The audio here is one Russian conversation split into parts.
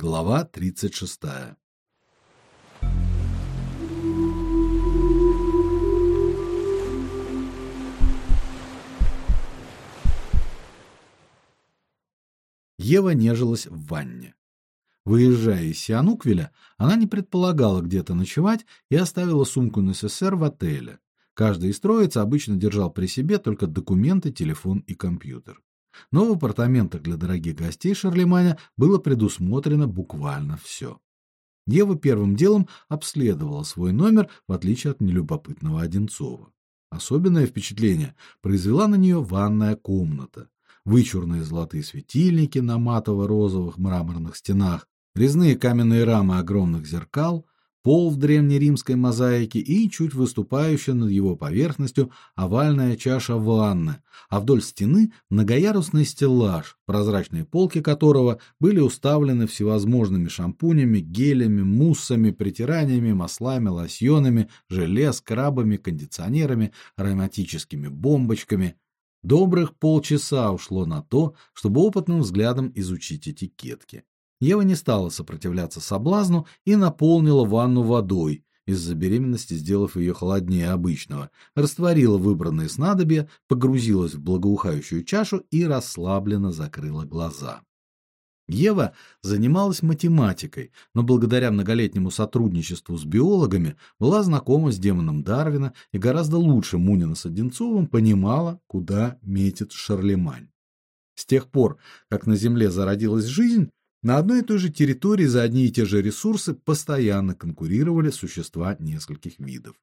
Глава 36. Ева нежилась в ванне. Выезжая из Сиануквиля, она не предполагала где-то ночевать и оставила сумку на СССР в отеле. Каждый из троицы обычно держал при себе только документы, телефон и компьютер. Но в апартаментах для дорогих гостей Шарлеманя было предусмотрено буквально все. Ева первым делом обследовала свой номер, в отличие от нелюбопытного Одинцова. Особенное впечатление произвела на нее ванная комната. Вычурные золотые светильники на матово-розовых мраморных стенах, резные каменные рамы огромных зеркал, пол в древнеримской мозаике и чуть выступающая над его поверхностью овальная чаша ванны, а вдоль стены многоярусный стеллаж, прозрачные полки которого были уставлены всевозможными шампунями, гелями, муссами, притираниями, маслами, лосьонами, желе, скрабами, кондиционерами, ароматическими бомбочками. Добрых полчаса ушло на то, чтобы опытным взглядом изучить этикетки. Ева не стала сопротивляться соблазну и наполнила ванну водой, из-за беременности сделав ее холоднее обычного, растворила выбранные снадобья, погрузилась в благоухающую чашу и расслабленно закрыла глаза. Ева занималась математикой, но благодаря многолетнему сотрудничеству с биологами была знакома с демоном Дарвина и гораздо лучше Мунина с Одинцовым понимала, куда метит Шарлемань. С тех пор, как на Земле зародилась жизнь, на одной и той же территории за одни и те же ресурсы постоянно конкурировали существа нескольких видов.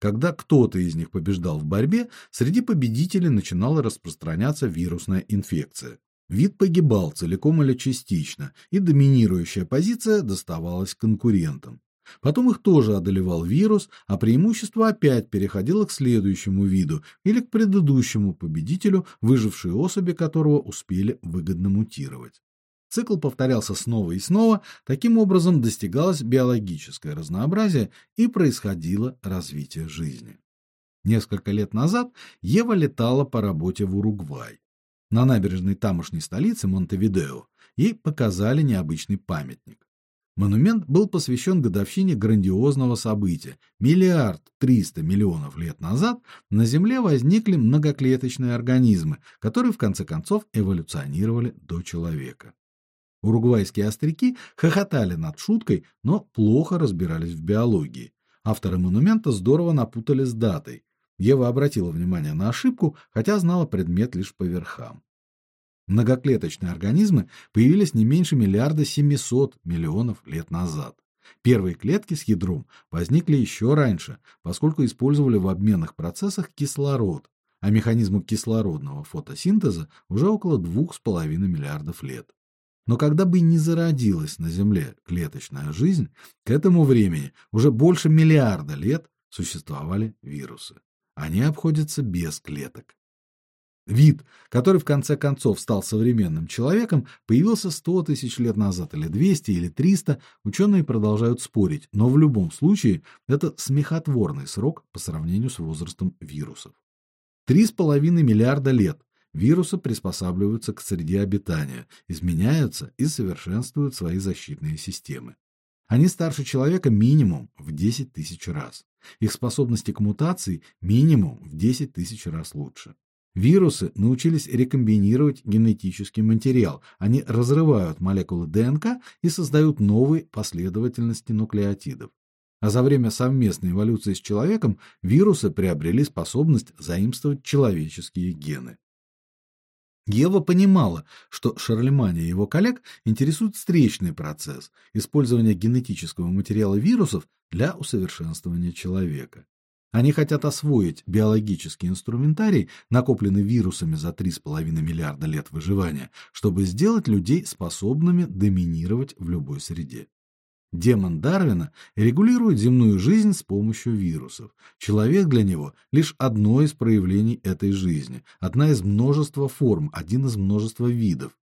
Когда кто-то из них побеждал в борьбе, среди победителей начинала распространяться вирусная инфекция. Вид погибал целиком или частично, и доминирующая позиция доставалась конкурентам. Потом их тоже одолевал вирус, а преимущество опять переходило к следующему виду или к предыдущему победителю, выжившие особи которого успели выгодно мутировать. Цикл повторялся снова и снова, таким образом достигалось биологическое разнообразие и происходило развитие жизни. Несколько лет назад Ева летала по работе в Уругвай. На набережной тамошней столицы Монтевидео ей показали необычный памятник. Монумент был посвящен годовщине грандиозного события. Миллиард триста миллионов лет назад на Земле возникли многоклеточные организмы, которые в конце концов эволюционировали до человека. Уругвайские остряки хохотали над шуткой, но плохо разбирались в биологии. Авторы монумента здорово напутали с датой. Ева обратила внимание на ошибку, хотя знала предмет лишь по верхам. Многоклеточные организмы появились не меньше миллиарда семисот миллионов лет назад. Первые клетки с ядром возникли еще раньше, поскольку использовали в обменных процессах кислород, а механизму кислородного фотосинтеза уже около двух с половиной миллиардов лет. Но когда бы ни зародилась на Земле клеточная жизнь, к этому времени уже больше миллиарда лет существовали вирусы. Они обходятся без клеток. Вид, который в конце концов стал современным человеком, появился 100 тысяч лет назад или 200 или 300, ученые продолжают спорить, но в любом случае это смехотворный срок по сравнению с возрастом вирусов. Три с половиной миллиарда лет Вирусы приспосабливаются к среде обитания, изменяются и совершенствуют свои защитные системы. Они старше человека минимум в 10 тысяч раз. Их способности к мутации минимум в 10 тысяч раз лучше. Вирусы научились рекомбинировать генетический материал. Они разрывают молекулы ДНК и создают новые последовательности нуклеотидов. А за время совместной эволюции с человеком вирусы приобрели способность заимствовать человеческие гены. Ева понимала, что Шарлеманя и его коллег интересует встречный процесс использования генетического материала вирусов для усовершенствования человека. Они хотят освоить биологический инструментарий, накопленный вирусами за 3,5 миллиарда лет выживания, чтобы сделать людей способными доминировать в любой среде. Демон Дарвина регулирует земную жизнь с помощью вирусов. Человек для него лишь одно из проявлений этой жизни, одна из множества форм, один из множества видов.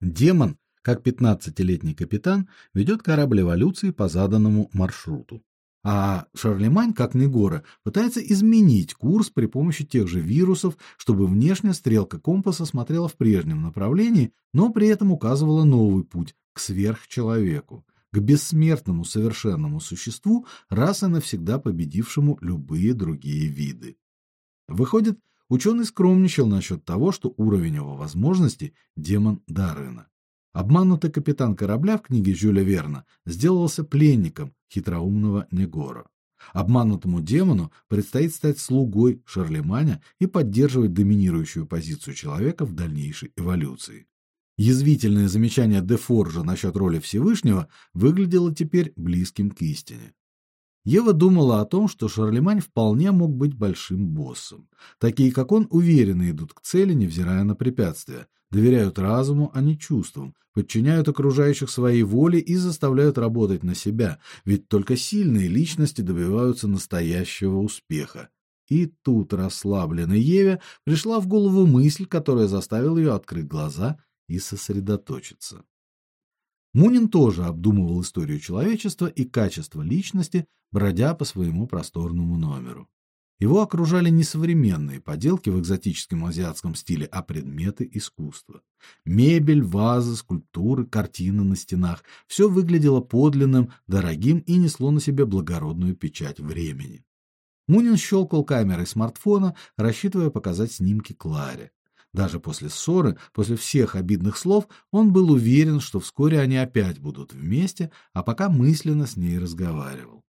Демон, как 15-летний капитан, ведет корабль эволюции по заданному маршруту. А Шарлемань, как Негора, пытается изменить курс при помощи тех же вирусов, чтобы внешняя стрелка компаса смотрела в прежнем направлении, но при этом указывала новый путь к сверхчеловеку, к бессмертному совершенному существу, раз и навсегда победившему любые другие виды. Выходит, ученый скромничал насчет того, что уровень его возможностей демон Дарына. Обманутый капитан корабля в книге Жюля Верна сделался пленником хитроумного Негора. Обманутому демону предстоит стать слугой Шарлеманя и поддерживать доминирующую позицию человека в дальнейшей эволюции. Язвительное замечание де Форжа насчет роли Всевышнего выглядело теперь близким к истине. Ева думала о том, что Шарлемань вполне мог быть большим боссом. Такие, как он, уверенно идут к цели, невзирая на препятствия, доверяют разуму, а не чувствам, подчиняют окружающих своей воле и заставляют работать на себя, ведь только сильные личности добиваются настоящего успеха. И тут расслабленной Еве пришла в голову мысль, которая заставила ее открыть глаза и сосредоточиться. Мунин тоже обдумывал историю человечества и качество личности, бродя по своему просторному номеру. Его окружали не современные поделки в экзотическом азиатском стиле, а предметы искусства. Мебель, вазы, скульптуры, картины на стенах все выглядело подлинным, дорогим и несло на себе благородную печать времени. Мунин щелкал камерой смартфона, рассчитывая показать снимки Кларе. Даже после ссоры, после всех обидных слов, он был уверен, что вскоре они опять будут вместе, а пока мысленно с ней разговаривал.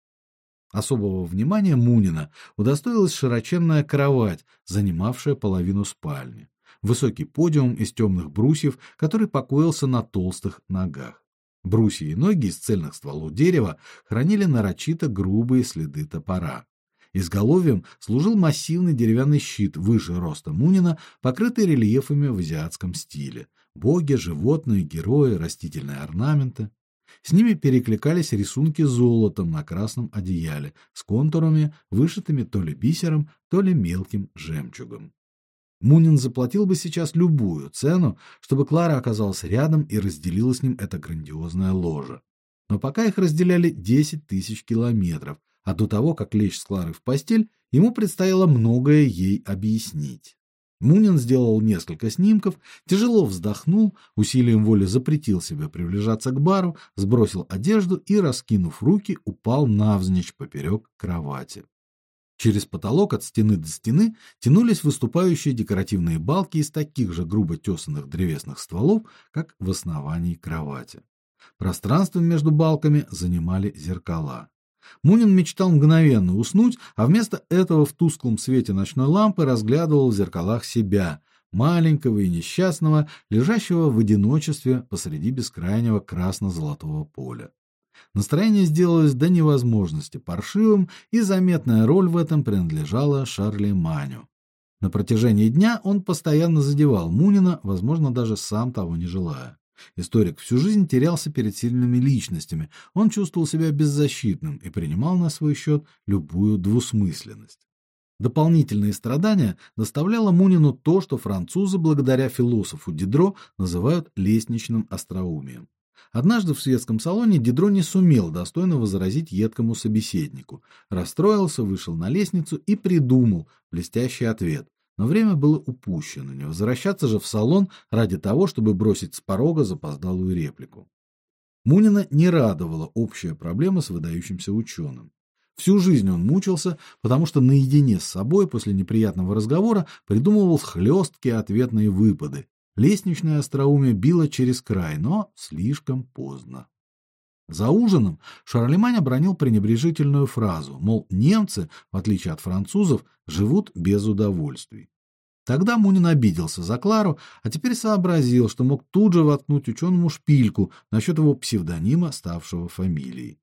Особого внимания Мунина удостоилась широченная кровать, занимавшая половину спальни, высокий подиум из темных брусьев, который покоился на толстых ногах. Брусья и ноги из цельных стволов дерева хранили нарочито грубые следы топора. Изголовьем служил массивный деревянный щит выше роста Мунина, покрытый рельефами в азиатском стиле: боги, животные, герои, растительные орнаменты. С ними перекликались рисунки золотом на красном одеяле с контурами, вышитыми то ли бисером, то ли мелким жемчугом. Мунин заплатил бы сейчас любую цену, чтобы Клара оказалась рядом и разделила с ним это грандиозное ложе. Но пока их разделяли десять тысяч километров, а до того, как лечь с Кларой в постель, ему предстояло многое ей объяснить. Мунин сделал несколько снимков, тяжело вздохнул, усилием воли запретил себе приближаться к бару, сбросил одежду и, раскинув руки, упал навзничь поперек кровати. Через потолок от стены до стены тянулись выступающие декоративные балки из таких же грубо тесанных древесных стволов, как в основании кровати. Пространство между балками занимали зеркала. Мунин мечтал мгновенно уснуть, а вместо этого в тусклом свете ночной лампы разглядывал в зеркалах себя, маленького и несчастного, лежащего в одиночестве посреди бескрайнего красно-золотого поля. Настроение сделалось до невозможности паршивым, и заметная роль в этом принадлежала Шарли Маню. На протяжении дня он постоянно задевал Мунина, возможно, даже сам того не желая. Историк всю жизнь терялся перед сильными личностями. Он чувствовал себя беззащитным и принимал на свой счет любую двусмысленность. Дополнительные страдания доставляло Мунину то, что французы, благодаря философу Дидро, называют лестничным остроумием. Однажды в светском салоне Дидро не сумел достойно возразить едкому собеседнику. Расстроился, вышел на лестницу и придумал блестящий ответ. Но время было упущено, не возвращаться же в салон ради того, чтобы бросить с порога запоздалую реплику. Мунина не радовала общая проблема с выдающимся ученым. Всю жизнь он мучился, потому что наедине с собой после неприятного разговора придумывал хлесткие ответные выпады. Лестничное остроумие било через край, но слишком поздно. За ужином Шарлемань обронил пренебрежительную фразу, мол, немцы, в отличие от французов, живут без удовольствий. Тогда Мунин обиделся за Клару, а теперь сообразил, что мог тут же воткнуть ученому шпильку насчет его псевдонима, ставшего фамилией.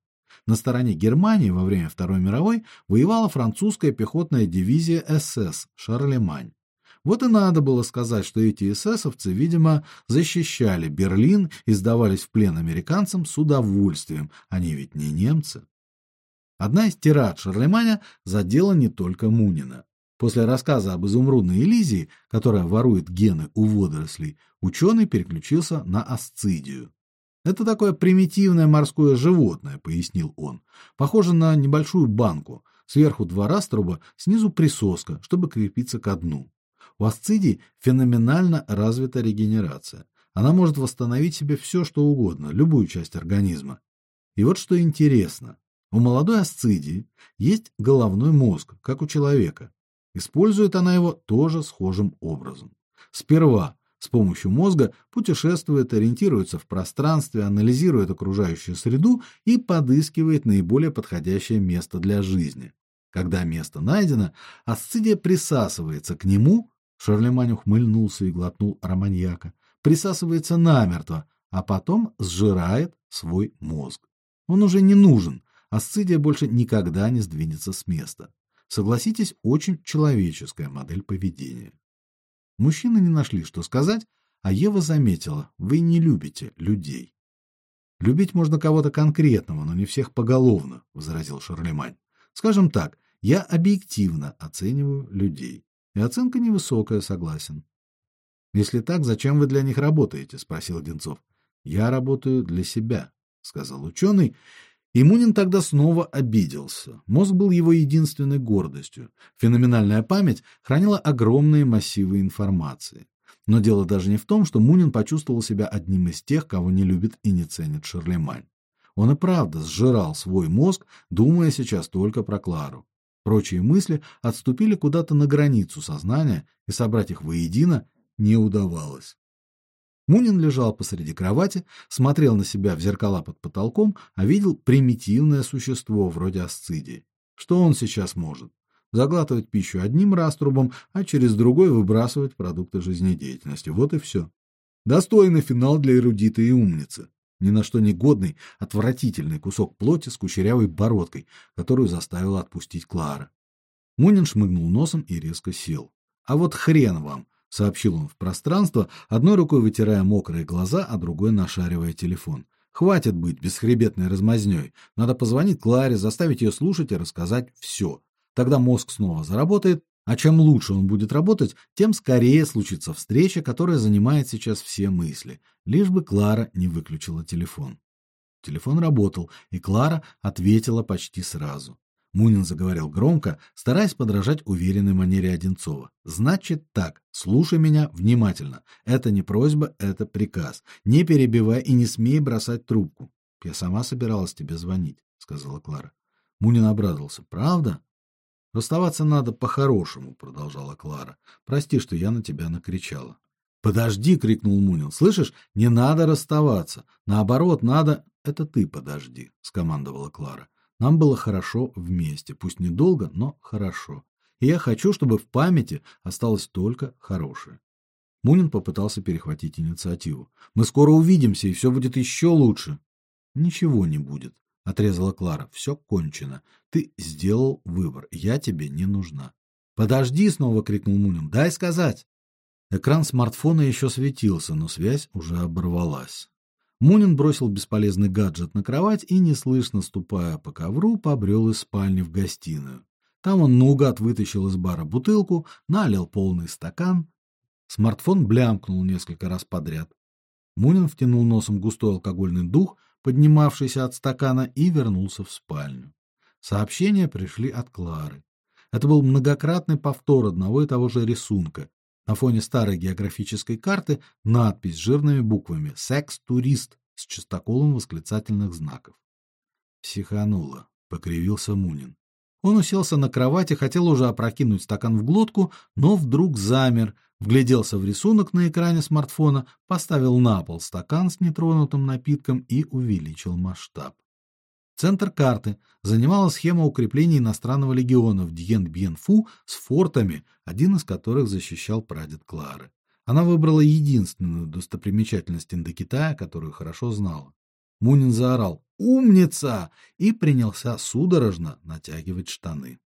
На стороне Германии во время Второй мировой воевала французская пехотная дивизия СС Шарлемань. Вот и надо было сказать, что эти эсэсовцы, видимо, защищали Берлин и сдавались в плен американцам с удовольствием. Они ведь не немцы. Одна из тирад Шарлеманя задела не только Мунина. После рассказа об изумрудной Элизии, которая ворует гены у водорослей, ученый переключился на асцидию. Это такое примитивное морское животное, пояснил он. Похоже на небольшую банку. Сверху два раструба, снизу присоска, чтобы крепиться к дну. У асцидий феноменально развита регенерация. Она может восстановить себе все, что угодно, любую часть организма. И вот что интересно. У молодой асцидии есть головной мозг, как у человека. Использует она его тоже схожим образом. Сперва с помощью мозга путешествует, ориентируется в пространстве, анализирует окружающую среду и подыскивает наиболее подходящее место для жизни. Когда место найдено, асцидия присасывается к нему, Шарлемань ухмыльнулся и глотнул романьяка, присасывается намертво, а потом сжирает свой мозг. Он уже не нужен, асцидия больше никогда не сдвинется с места. Согласитесь, очень человеческая модель поведения. Мужчины не нашли, что сказать, а Ева заметила: "Вы не любите людей". Любить можно кого-то конкретного, но не всех поголовно, возразил Шарлемань. Скажем так, я объективно оцениваю людей. И оценка невысокая, согласен. Если так, зачем вы для них работаете, спросил Одинцов. Я работаю для себя, сказал ученый и Мунин тогда снова обиделся. Мозг был его единственной гордостью. Феноменальная память хранила огромные массивы информации. Но дело даже не в том, что Мунин почувствовал себя одним из тех, кого не любит и не ценит Шарлемань. Он и правда сжирал свой мозг, думая сейчас только про Клару. Прочие мысли отступили куда-то на границу сознания, и собрать их воедино не удавалось. Мунин лежал посреди кровати, смотрел на себя в зеркала под потолком, а видел примитивное существо вроде асцидии. Что он сейчас может? Заглатывать пищу одним раструбом, а через другой выбрасывать продукты жизнедеятельности. Вот и все. Достойный финал для эрудита и умницы. Ни на что не отвратительный кусок плоти с кучерявой бородкой, которую заставила отпустить Клара. Мунин шмыгнул носом и резко сел. А вот хрен вам, сообщил он в пространство, одной рукой вытирая мокрые глаза, а другой нашаривая телефон. Хватит быть бесхребетной размазнёй. Надо позвонить Кларе, заставить ее слушать и рассказать все. Тогда мозг снова заработает, а чем лучше он будет работать, тем скорее случится встреча, которая занимает сейчас все мысли, лишь бы Клара не выключила телефон. Телефон работал, и Клара ответила почти сразу. Мунин заговорил громко, стараясь подражать уверенной манере Одинцова. Значит так, слушай меня внимательно. Это не просьба, это приказ. Не перебивай и не смей бросать трубку. Я сама собиралась тебе звонить, сказала Клара. Мунин обрадовался. Правда? Расставаться надо по-хорошему, продолжала Клара. Прости, что я на тебя накричала. Подожди, крикнул Мунин. Слышишь? Не надо расставаться. Наоборот, надо Это ты подожди, скомандовала Клара. Нам было хорошо вместе, пусть недолго, но хорошо. И я хочу, чтобы в памяти осталось только хорошее. Мунин попытался перехватить инициативу. Мы скоро увидимся, и все будет еще лучше. Ничего не будет, отрезала Клара. Все кончено. Ты сделал выбор. Я тебе не нужна. Подожди, снова крикнул Мунин. Дай сказать. Экран смартфона еще светился, но связь уже оборвалась. Мунин бросил бесполезный гаджет на кровать и, неслышно ступая по ковру, побрел из спальни в гостиную. Там он наугад вытащил из бара бутылку, налил полный стакан. Смартфон блямкнул несколько раз подряд. Мунин втянул носом густой алкогольный дух, поднимавшийся от стакана, и вернулся в спальню. Сообщения пришли от Клары. Это был многократный повтор одного и того же рисунка. На фоне старой географической карты надпись жирными буквами «Секс-турист» с частоколом восклицательных знаков. Психануло, покривился Мунин. Он уселся на кровати, хотел уже опрокинуть стакан в глотку, но вдруг замер, вгляделся в рисунок на экране смартфона, поставил на пол стакан с нетронутым напитком и увеличил масштаб. Центр карты занимала схема укрепления иностранного легиона в Дьен-Бьен-Фу с фортами, один из которых защищал прадед Клары. Она выбрала единственную достопримечательность Индокитая, которую хорошо знала. Мунин заорал: "Умница!" и принялся судорожно натягивать штаны.